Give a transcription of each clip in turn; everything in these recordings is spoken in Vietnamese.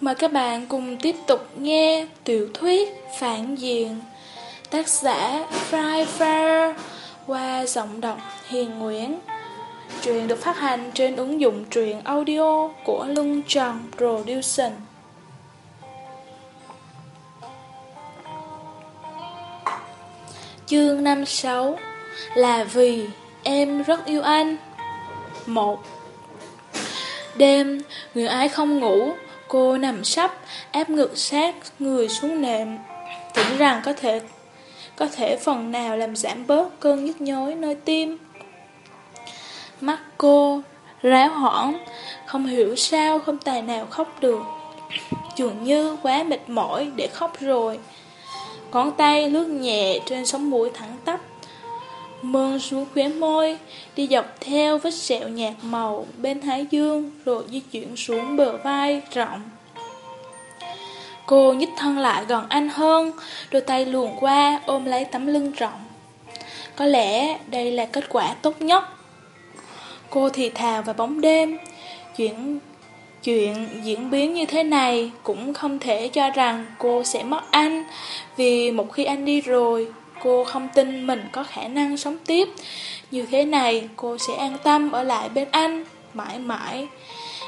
Mời các bạn cùng tiếp tục nghe tiểu thuyết Phản Diện. Tác giả Fry Fair qua giọng đọc Hiền Nguyễn. Truyện được phát hành trên ứng dụng truyện audio của Lung Trần Production Chương 56 Là vì em rất yêu anh. Một Đêm, người ái không ngủ. Cô nằm sắp, áp ngực sát người xuống nệm. Tưởng rằng có thể có thể phần nào làm giảm bớt cơn nhức nhối nơi tim. Mắt cô ráo hoảng Không hiểu sao không tài nào khóc được. Dường như quá mệt mỏi để khóc rồi. Ngón tay lướt nhẹ trên sống mũi thẳng tắp. Mơn xuống khóe môi, Đi dọc theo vết sẹo nhạt màu bên thái dương, Rồi di chuyển xuống bờ vai rộng. Cô nhích thân lại gần anh hơn, Đôi tay luồn qua ôm lấy tấm lưng rộng. Có lẽ đây là kết quả tốt nhất. Cô thì thào vào bóng đêm. Chuyện chuyện diễn biến như thế này cũng không thể cho rằng cô sẽ mất anh, Vì một khi anh đi rồi Cô không tin mình có khả năng sống tiếp. Như thế này cô sẽ an tâm ở lại bên anh Mãi mãi.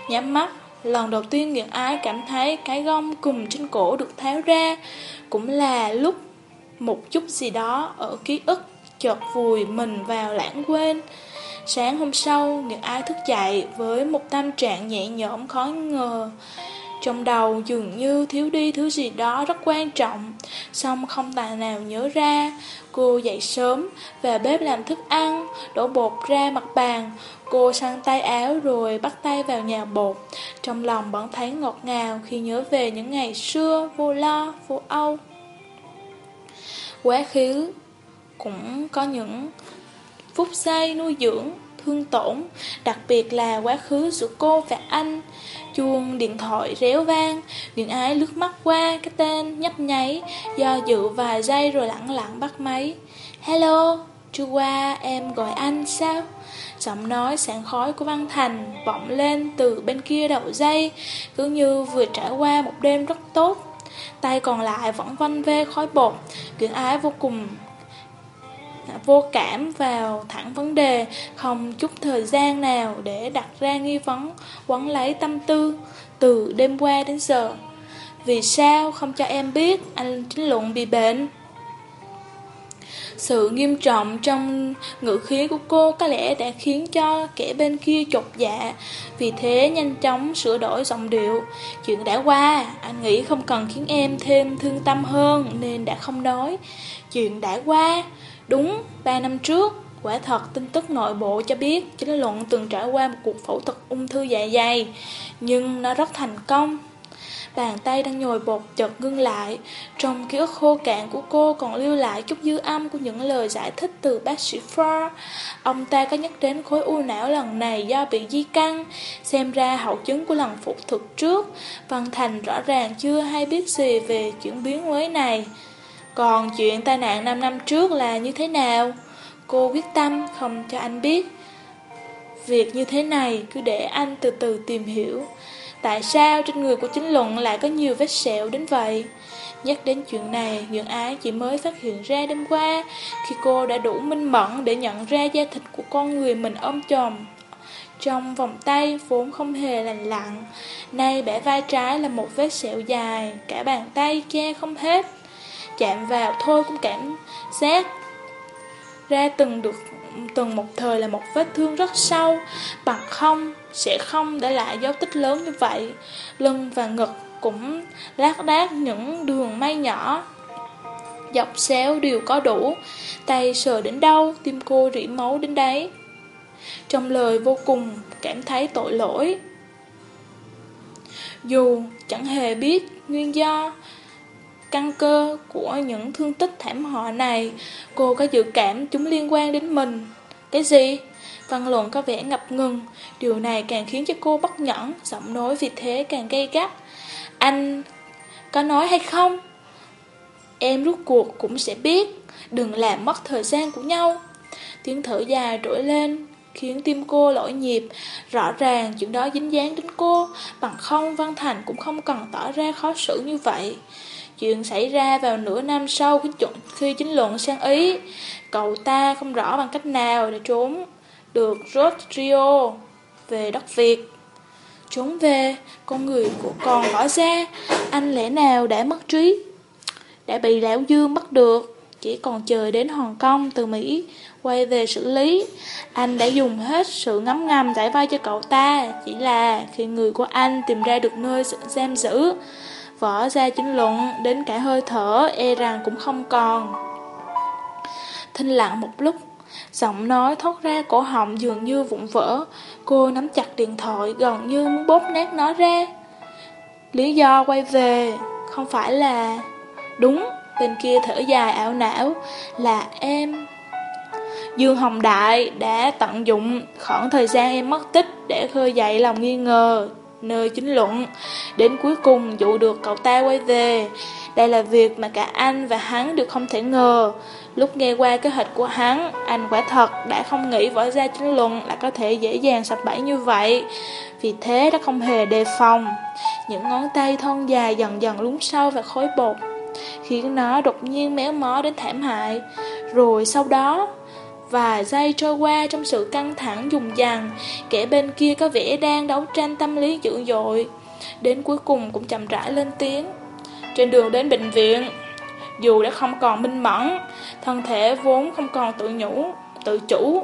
Nhắm mắt Lần đầu tiên Nguyễn Ái cảm thấy cái gông cùng trên cổ được tháo ra Cũng là lúc một chút gì đó ở ký ức chợt vùi mình vào lãng quên. Sáng hôm sau, Nguyễn Ái thức dậy với một tâm trạng nhẹ nhõm khó ngờ trong đầu dường như thiếu đi thứ gì đó rất quan trọng. Xong không tài nào nhớ ra. Cô dậy sớm Về bếp làm thức ăn Đổ bột ra mặt bàn. Cô săn tay áo rồi bắt tay vào nhà bột. Trong lòng vẫn thấy ngọt ngào Khi nhớ về những ngày xưa Vô lo, vô âu. Quá khứ Cũng có những phút giây nuôi dưỡng thương tổn, đặc biệt là quá khứ giữa cô và anh. Chuông điện thoại réo vang, Nguyễn Ái lướt mắt qua cái tên nhấp nháy, do dự vài giây rồi lặng lặng bắt máy. Hello, trưa qua em gọi anh sao? Giọng nói sảng khói của Văn Thành vọng lên từ bên kia đầu dây, cứ như vừa trải qua một đêm rất tốt. Tay còn lại vẫn vân vê khói bột, điện Ái vô cùng vô cảm vào thẳng vấn đề, không chút thời gian nào để đặt ra nghi vấn, quấn lấy tâm tư, từ đêm qua đến giờ. Vì sao không cho em biết anh chính luận bị bệnh? Sự nghiêm trọng trong ngữ khí của cô có lẽ đã khiến cho kẻ bên kia chột dạ, vì thế nhanh chóng sửa đổi giọng điệu. Chuyện đã qua, anh nghĩ không cần khiến em thêm thương tâm hơn nên đã không nói. Chuyện đã qua, Đúng, 3 năm trước, quả thật tin tức nội bộ cho biết chính luận từng trải qua một cuộc phẫu thuật ung thư dạ dày, nhưng nó rất thành công. Bàn tay đang nhồi bột chợt ngưng lại, trong ký ức khô cạn của cô còn lưu lại chút dư âm của những lời giải thích từ bác sĩ Farr. Ông ta có nhắc đến khối u não lần này do bị di căn, xem ra hậu chứng của lần phẫu thuật trước. Văn Thành rõ ràng chưa hay biết gì về chuyển biến mới này. Còn chuyện tai nạn 5 năm trước là như thế nào? Cô quyết tâm không cho anh biết. Việc như thế này cứ để anh từ từ tìm hiểu. Tại sao trên người của chính luận lại có nhiều vết sẹo đến vậy? Nhắc đến chuyện này, Nguyễn Ái chỉ mới phát hiện ra đêm qua khi cô đã đủ minh mẫn để nhận ra da thịt của con người mình ôm chồm trong vòng tay vốn không hề lành lặn. Nay bẻ vai trái là một vết sẹo dài, cả bàn tay che không hết chạm vào thôi cũng cảm giác ra từng được từng một thời là một vết thương rất sâu, bằng không sẽ không để lại dấu tích lớn như vậy. Lưng và ngực cũng lác đác những đường may nhỏ. Dọc xéo đều có đủ, tay sờ đến đâu, tim cô rỉ máu đến đấy. Trong lời vô cùng cảm thấy tội lỗi. Dù chẳng hề biết nguyên do, căn cơ của những thương tích thảm họa này, cô có dự cảm chúng liên quan đến mình. Cái gì? Văn luận có vẻ ngập ngừng, điều này càng khiến cho cô bất nhẫn, giọng nói vì thế càng gây gắt. Anh có nói hay không? Em rút cuộc cũng sẽ biết, đừng làm mất thời gian của nhau. Tiếng thở dài trỗi lên, khiến tim cô lỗi nhịp. Rõ ràng chuyện đó dính dáng đến cô, bằng không Văn Thành cũng không cần tỏ ra khó xử như vậy. Chuyện xảy ra vào nửa năm sau khi, chính luận sang Ý. Cậu ta không rõ bằng cách nào để trốn được Rodrio về đất Việt. Trốn về, con người của con bỏ ra, anh lẽ nào đã mất trí, đã bị lão Dương bắt được, chỉ còn chờ đến Hồng Kông từ Mỹ quay về xử lý. Anh đã dùng hết sự ngấm ngầm giải vai cho cậu ta, chỉ là khi người của anh tìm ra được nơi sự giam giữ, võ ra chính luận đến cả hơi thở e rằng cũng không còn. Thinh lặng một lúc, giọng nói thoát ra cổ họng dường như vụn vỡ, cô nắm chặt điện thoại gần như muốn bóp nát nó ra. Lý do quay về không phải là... Đúng, bên kia thở dài ảo não là em Dương Hồng Đại đã tận dụng khoảng thời gian em mất tích để khơi dậy lòng nghi ngờ nơi chính luận. Đến cuối cùng dụ được cậu ta quay về. Đây là việc mà cả anh và hắn đều không thể ngờ. Lúc nghe qua kế hoạch của hắn, anh quả thật đã không nghĩ võ gia chính luận là có thể dễ dàng sập bẫy như vậy. Vì thế đã không hề đề phòng. Những ngón tay thon dài dần dần lún sâu vào khối bột, khiến nó đột nhiên méo mó đến thảm hại. Rồi sau đó, Vài giây trôi qua trong sự căng thẳng dùng dằn, kẻ bên kia có vẻ đang đấu tranh tâm lý dữ dội. Đến cuối cùng cũng chậm rãi lên tiếng. Trên đường đến bệnh viện, dù đã không còn minh mẫn, thân thể vốn không còn tự nhủ, tự chủ.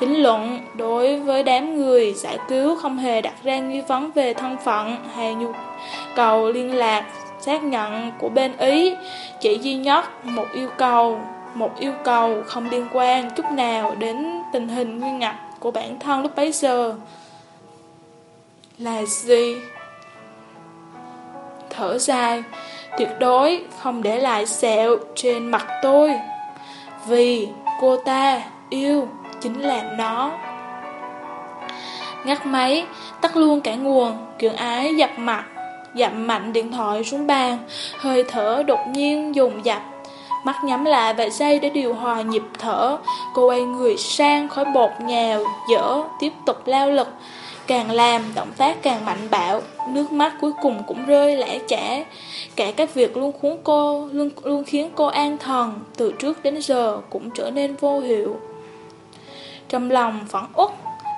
Chính luận đối với đám người giải cứu không hề đặt ra nghi vấn về thân phận hay nhu cầu liên lạc xác nhận của bên Ý, chỉ duy nhất một yêu cầu một yêu cầu không liên quan chút nào đến tình hình nguy ngập của bản thân lúc bấy giờ. Là gì? Thở dài, tuyệt đối không để lại sẹo trên mặt tôi. Vì cô ta yêu chính là nó. Ngắt máy, tắt luôn cả nguồn, chuyện ái dập mặt, dặm mạnh điện thoại xuống bàn, hơi thở đột nhiên dùng dập Mắt nhắm lại vài giây để điều hòa nhịp thở. Cô quay người sang khói bột nhào, dở, tiếp tục lao lực. Càng làm, động tác càng mạnh bạo. Nước mắt cuối cùng cũng rơi lẽ chả Cả các việc luôn khiến cô luôn, luôn khiến cô an thần. Từ trước đến giờ cũng trở nên vô hiệu. Trong lòng phẫn uất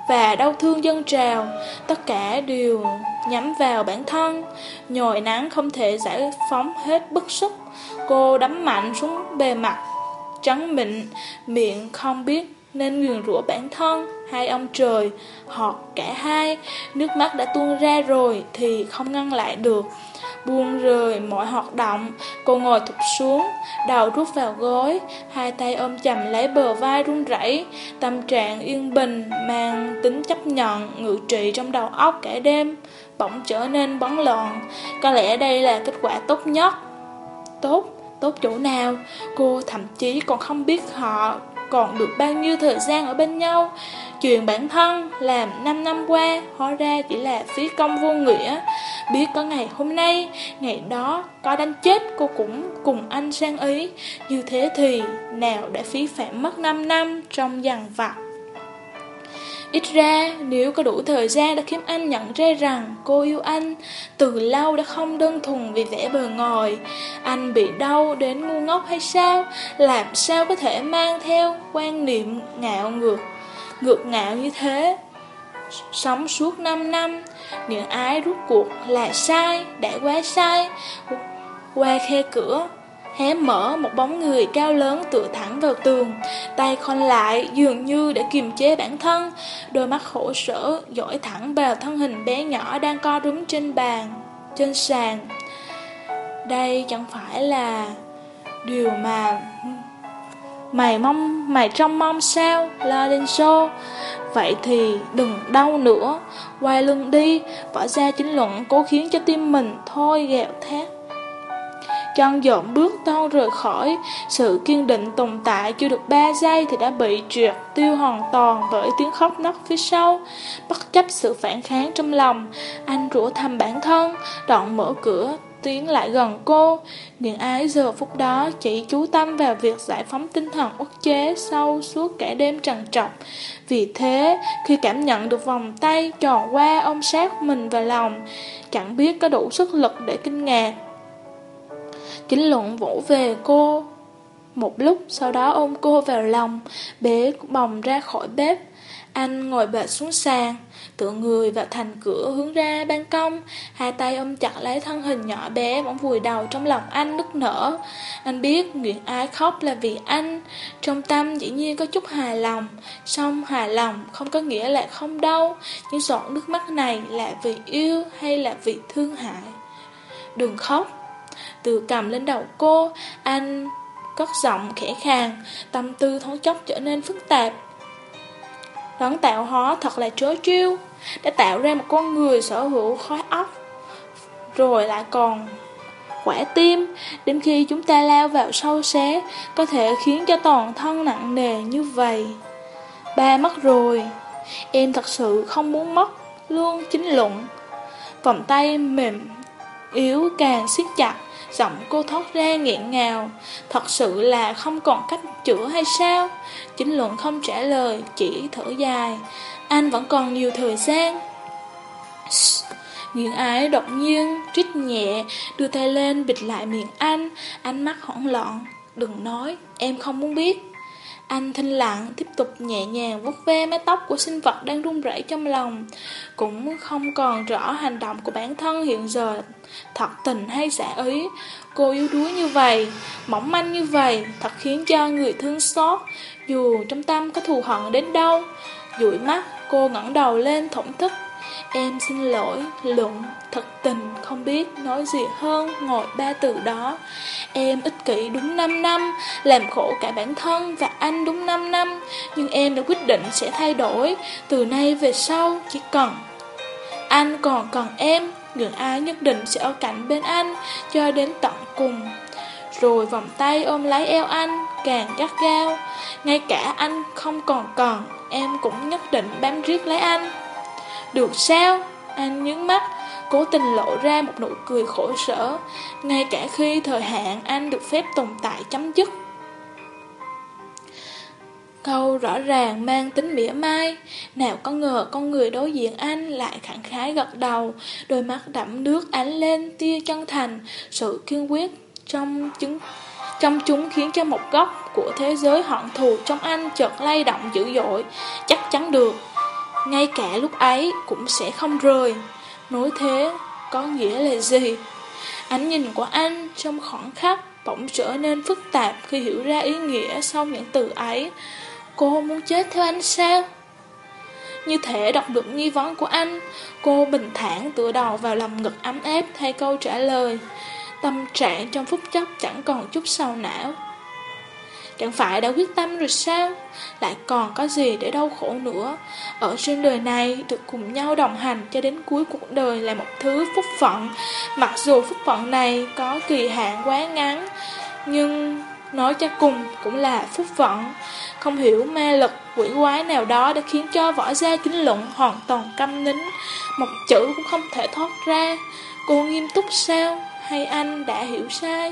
và đau thương dân trào, tất cả đều nhắm vào bản thân. Nhồi nắng không thể giải phóng hết bức xúc. Cô đấm mạnh xuống bề mặt, trắng mịn, miệng không biết nên nguyền rủa bản thân hai ông trời hoặc cả hai nước mắt đã tuôn ra rồi thì không ngăn lại được buông rời mọi hoạt động. Cô ngồi thụt xuống, đầu rút vào gối, hai tay ôm chầm lấy bờ vai run rẩy. Tâm trạng yên bình, mang tính chấp nhận, ngự trị trong đầu óc cả đêm, bỗng trở nên bấn loạn. Có lẽ đây là kết quả tốt nhất. Tốt tốt chỗ nào? Cô thậm chí còn không biết họ còn được bao nhiêu thời gian ở bên nhau. Chuyện bản thân làm 5 năm qua, Hóa ra chỉ là phí công vô nghĩa. Biết có ngày hôm nay, Ngày đó có đánh chết cô cũng cùng anh sang Ý. Như thế thì nào đã phí phạm mất 5 năm trong dằn vặt. Ít ra, nếu có đủ thời gian đã khiến anh nhận ra rằng cô yêu anh, từ lâu đã không đơn thuần vì vẻ bờ ngòi. Anh bị đau đến ngu ngốc hay sao? Làm sao có thể mang theo quan niệm ngạo ngược, ngược ngạo như thế? Sống suốt 5 năm, những ái rút cuộc là sai, đã quá sai. Qua khe cửa, hé mở một bóng người cao lớn tựa thẳng vào tường, tay khon lại dường như để kiềm chế bản thân, đôi mắt khổ sở dõi thẳng vào thân hình bé nhỏ đang co rúm trên bàn, trên sàn. Đây chẳng phải là điều mà mày mong mày trông mong sao, Lorenzo? Vậy thì đừng đau nữa, quay lưng đi, bỏ ra chính luận cố khiến cho tim mình thôi gẹo thét chân dọn bước toan rời khỏi Sự kiên định tồn tại chưa được 3 giây Thì đã bị trượt tiêu hoàn toàn Bởi tiếng khóc nấc phía sau Bất chấp sự phản kháng trong lòng Anh rủa thầm bản thân Đoạn mở cửa tiến lại gần cô. Nguyện ái giờ phút đó chỉ chú tâm vào việc giải phóng tinh thần ức chế sâu suốt cả đêm trằn trọc. Vì thế, khi cảm nhận được vòng tay tròn qua ôm sát mình vào lòng, chẳng biết có đủ sức lực để kinh ngạc. Chính luận vỗ về cô. Một lúc sau đó ôm cô vào lòng, bế bồng ra khỏi bếp. Anh ngồi bệt xuống sàn, tựa người vào thành cửa hướng ra ban công, hai tay ôm chặt lấy thân hình nhỏ bé bỗng vùi đầu trong lòng anh nức nở. Anh biết nguyện ái khóc là vì anh, trong tâm dĩ nhiên có chút hài lòng, song hài lòng không có nghĩa là không đau, những giọt nước mắt này là vì yêu hay là vì thương hại. Đừng khóc. Từ cầm lên đầu cô, anh cất giọng khẽ khàng, tâm tư thoáng chốc trở nên phức tạp. Đấng tạo hóa thật là trớ trêu Đã tạo ra một con người sở hữu khói óc Rồi lại còn quả tim. Đến khi chúng ta lao vào sâu xé Có thể khiến cho toàn thân nặng nề như vậy. Ba mất rồi Em thật sự không muốn mất Luôn chính luận. Vòng tay mềm yếu càng siết chặt. Giọng cô thoát ra nghẹn ngào. Thật sự là không còn cách chữa hay sao? Chính luận không trả lời, Chỉ thở dài. Anh vẫn còn nhiều thời gian. Nguyễn ái đột nhiên, Trích nhẹ, Đưa tay lên bịt lại miệng anh. Ánh mắt hoảng loạn, Đừng nói, em không muốn biết anh thanh lặng tiếp tục nhẹ nhàng vuốt ve mái tóc của sinh vật đang run rẩy trong lòng. Cũng không còn rõ hành động của bản thân hiện giờ. Thật tình hay giả ý Cô yếu đuối như vậy, mỏng manh như vậy Thật khiến cho người thương xót. Dù trong tâm có thù hận đến đâu dụi mắt, cô ngẩng đầu lên thổn thức. Em xin lỗi, luận, thật tình, không biết nói gì hơn ngồi ba từ đó. Em ích kỷ đúng 5 năm, làm khổ cả bản thân và anh đúng 5 năm, nhưng em đã quyết định sẽ thay đổi, từ nay về sau chỉ cần. Anh còn cần em, người ai nhất định sẽ ở cạnh bên anh, cho đến tận cùng. Rồi vòng tay ôm lấy eo anh, càng gắt gao. Ngay cả anh không còn còn em cũng nhất định bám riết lấy anh. Được sao? Anh nhướng mắt, cố tình lộ ra một nụ cười khổ sở, ngay cả khi thời hạn anh được phép tồn tại chấm dứt. Câu rõ ràng mang tính mỉa mai, nào có ngờ con người đối diện anh lại khẳng khái gật đầu, đôi mắt đẫm nước ánh lên tia chân thành, sự kiên quyết trong chứng trong chúng khiến cho một góc của thế giới hận thù trong anh chợt lay động dữ dội, chắc chắn được ngay cả lúc ấy cũng sẽ không rời. Nói thế có nghĩa là gì? Ánh nhìn của anh trong khoảng khắc bỗng trở nên phức tạp khi hiểu ra ý nghĩa sau những từ ấy. Cô muốn chết theo anh sao? Như thể đọc được nghi vấn của anh, cô bình thản tựa đầu vào lòng ngực ấm áp thay câu trả lời. Tâm trạng trong phút chốc chẳng còn chút sầu não. Chẳng phải đã quyết tâm rồi sao? Lại còn có gì để đau khổ nữa? Ở trên đời này, Được cùng nhau đồng hành cho đến cuối cuộc đời Là một thứ phúc phận. Mặc dù phúc phận này có kỳ hạn quá ngắn, Nhưng nói cho cùng cũng là phúc phận. Không hiểu ma lực, quỷ quái nào đó Đã khiến cho võ gia chính luận hoàn toàn câm nín. Một chữ cũng không thể thoát ra. Cô nghiêm túc sao? Hay anh đã hiểu sai?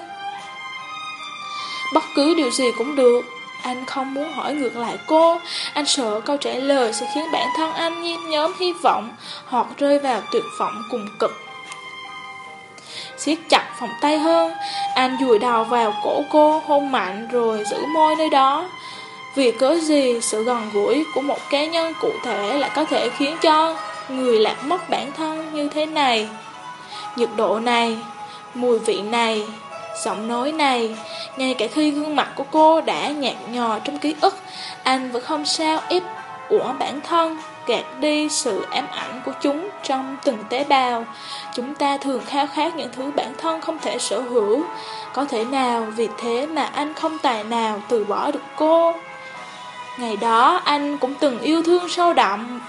Bất cứ điều gì cũng được. Anh không muốn hỏi ngược lại cô. Anh sợ câu trả lời sẽ khiến bản thân anh nhen nhóm hy vọng Hoặc rơi vào tuyệt vọng cùng cực. Siết chặt phòng tay hơn. Anh dùi đầu vào cổ cô hôn mạnh rồi giữ môi nơi đó. Vì cớ gì sự gần gũi của một cá nhân cụ thể lại có thể khiến cho người lạc mất bản thân như thế này? Nhiệt độ này, mùi vị này, giọng nói này. Ngay cả khi gương mặt của cô đã nhạt nhòa trong ký ức, Anh vẫn không sao ép của bản thân, Gạt đi sự ám ảnh của chúng trong từng tế bào. Chúng ta thường khao khát những thứ bản thân không thể sở hữu. Có thể nào vì thế mà anh không tài nào từ bỏ được cô? Ngày đó, anh cũng từng yêu thương sâu đậm.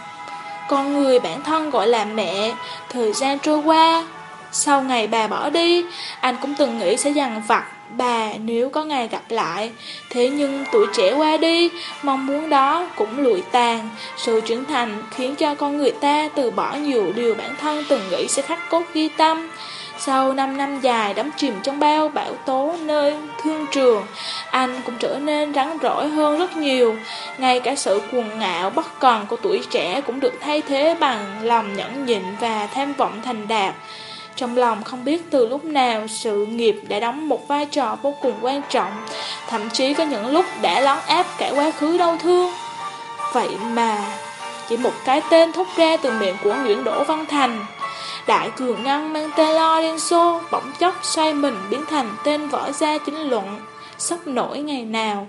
Con người bản thân gọi là mẹ. Thời gian trôi qua sau ngày bà bỏ đi Anh cũng từng nghĩ sẽ dằn vặt bà nếu có ngày gặp lại. Thế nhưng tuổi trẻ qua đi, mong muốn đó cũng lụi tàn. Sự trưởng thành khiến cho con người ta từ bỏ nhiều điều bản thân từng nghĩ sẽ khắc cốt ghi tâm. Sau 5 năm dài đắm chìm trong bao bão tố nơi thương trường, anh cũng trở nên rắn rỏi hơn rất nhiều. Ngay cả sự cuồng ngạo bất cần của tuổi trẻ cũng được thay thế bằng lòng nhẫn nhịn và tham vọng thành đạt. Trong lòng không biết từ lúc nào sự nghiệp đã đóng một vai trò vô cùng quan trọng, thậm chí có những lúc đã lón áp cả quá khứ đau thương. Vậy mà, chỉ một cái tên thốt ra từ miệng của Nguyễn Đỗ Văn Thành. Đại cường ngăn mang tên xô bỗng chốc xoay mình biến thành tên võ gia chính luận, sắp nổi ngày nào.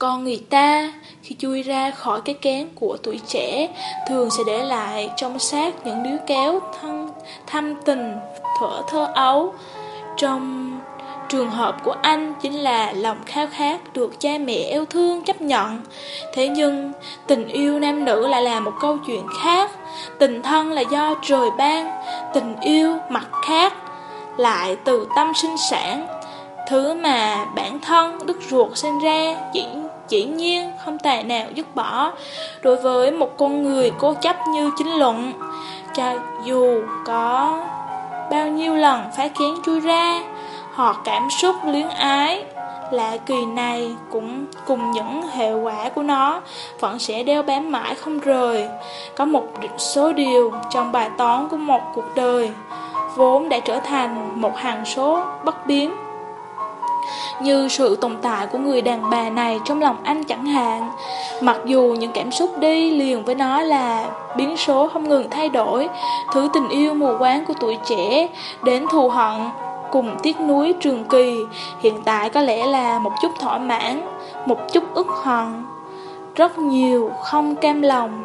Con người ta, khi chui ra khỏi cái kén của tuổi trẻ, thường sẽ để lại trong xác những đứa kéo thân, thâm tình, thở thơ ấu. Trong trường hợp của anh chính là lòng khao khát được cha mẹ yêu thương chấp nhận. Thế nhưng, tình yêu nam nữ lại là một câu chuyện khác. Tình thân là do trời ban, tình yêu mặt khác, lại từ tâm sinh sản. Thứ mà bản thân đức ruột sinh ra chỉ dĩ nhiên, không tài nào dứt bỏ. Đối với một con người cố chấp như chính luận, cho dù có bao nhiêu lần phá kiến chui ra, họ cảm xúc luyến ái, lạ kỳ này cũng cùng những hệ quả của nó vẫn sẽ đeo bám mãi không rời. Có một số điều trong bài toán của một cuộc đời, vốn đã trở thành một hằng số bất biến như sự tồn tại của người đàn bà này trong lòng anh chẳng hạn. Mặc dù những cảm xúc đi liền với nó là biến số không ngừng thay đổi, thứ tình yêu mù quáng của tuổi trẻ, đến thù hận, cùng tiếc nuối trường kỳ, hiện tại có lẽ là một chút thỏa mãn, một chút ức hận, rất nhiều không cam lòng.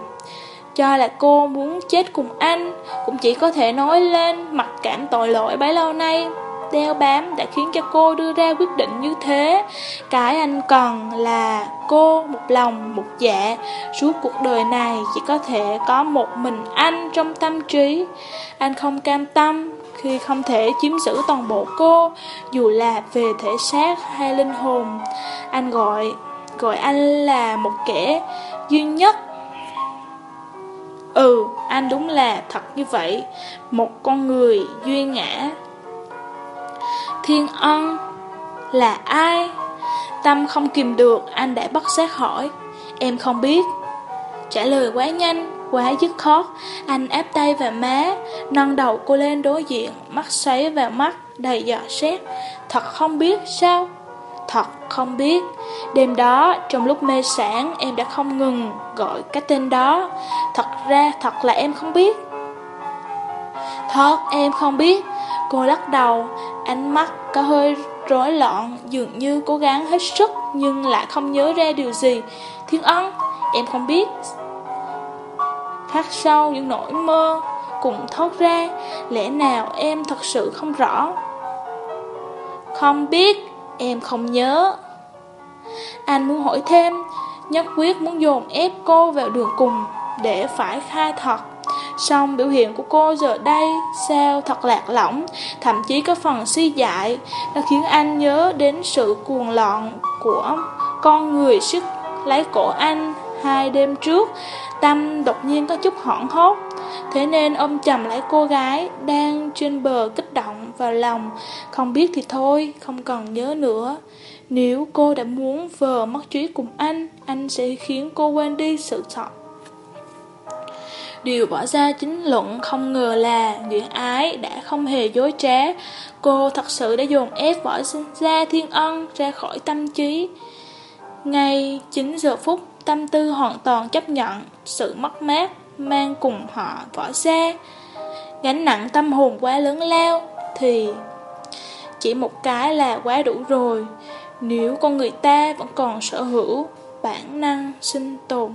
Cho là cô muốn chết cùng anh, cũng chỉ có thể nói lên mặc cảm tội lỗi bấy lâu nay đeo bám đã khiến cho cô đưa ra quyết định như thế. Cái anh cần là cô một lòng, một dạ, suốt cuộc đời này chỉ có thể có một mình anh trong tâm trí. Anh không cam tâm khi không thể chiếm giữ toàn bộ cô, dù là về thể xác hay linh hồn. Anh gọi, gọi anh là một kẻ duy nhất. Ừ, anh đúng là thật như vậy, một con người duy ngã Thiên ân Là ai? Tâm không kìm được, anh đã bắt xét hỏi. Em không biết. Trả lời quá nhanh, quá dứt khoát. Anh áp tay vào má Nâng đầu cô lên đối diện Mắt xoáy vào mắt, đầy dò xét. Thật không biết sao? Thật không biết. Đêm đó, trong lúc mê sản Em đã không ngừng gọi cái tên đó. Thật ra, thật là em không biết. Thật, em không biết. Cô lắc đầu, ánh mắt có hơi rối loạn, dường như cố gắng hết sức nhưng lại không nhớ ra điều gì. Thiên ân, em không biết. Khắc sâu những nỗi mơ cùng thốt ra, lẽ nào em thật sự không rõ. Không biết, em không nhớ. Anh muốn hỏi thêm, nhất quyết muốn dồn ép cô vào đường cùng để phải khai thật. Song biểu hiện của cô giờ đây sao thật lạc lõng, thậm chí có phần suy dại, nó khiến anh nhớ đến sự cuồng loạn của con người sức lấy cổ anh hai đêm trước. Tâm đột nhiên có chút hoảng hốt, thế nên ông chầm lấy cô gái đang trên bờ kích động vào lòng. Không biết thì thôi, không cần nhớ nữa. Nếu cô đã muốn vờ mất trí cùng anh, anh sẽ khiến cô quên đi sự sợ Điều bỏ ra chính luận không ngờ là Nguyễn Ái đã không hề dối trá. Cô thật sự đã dồn ép võ ra thiên ân ra khỏi tâm trí. Ngay 9 giờ phút, tâm tư hoàn toàn chấp nhận sự mất mát mang cùng họ võ ra. Gánh nặng tâm hồn quá lớn lao thì chỉ một cái là quá đủ rồi. Nếu con người ta vẫn còn sở hữu bản năng sinh tồn.